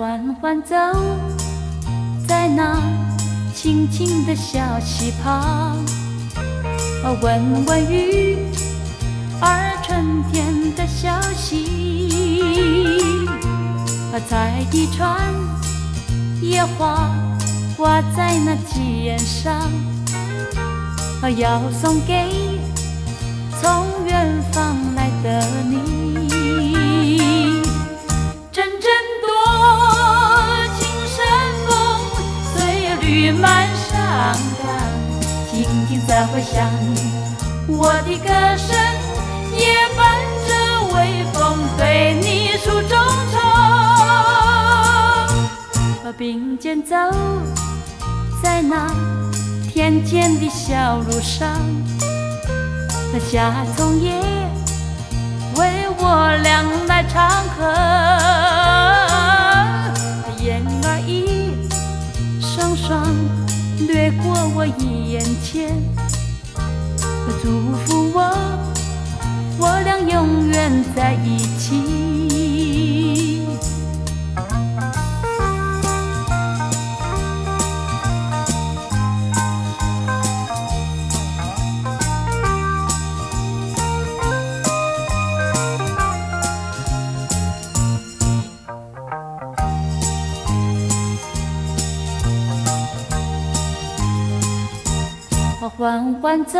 缓缓走在那清清的小溪旁，闻闻雨儿春天的消息。采一串野花挂在那肩上，要送给从远方来的你。阵阵多情山风，岁绿满山岗。静静在回响，我的歌声也伴着微风对你诉衷肠。并肩走在那田间的小路上，那夏虫也为我俩来唱和，燕儿一双双掠过我眼前，祝福我我俩永远在一起。缓缓走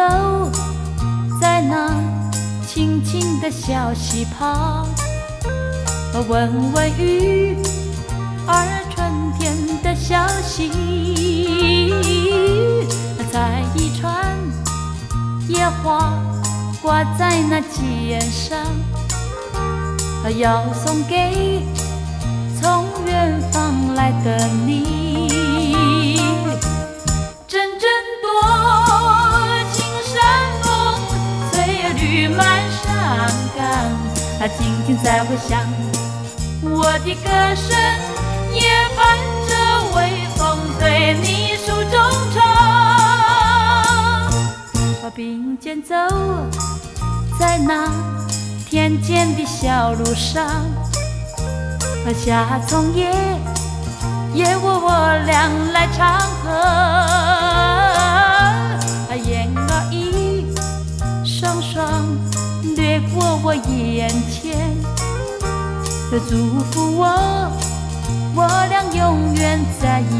在那清清的小溪旁，闻闻雨儿春天的消息。采一串野花挂在那肩上，要送给从远方来的你。岗。静静在回响，我的歌声也伴着微风对你诉衷肠。并肩走在那田间的小路上，夏虫也也为我俩来唱和，我我眼前，的祝福我我俩永远在一起。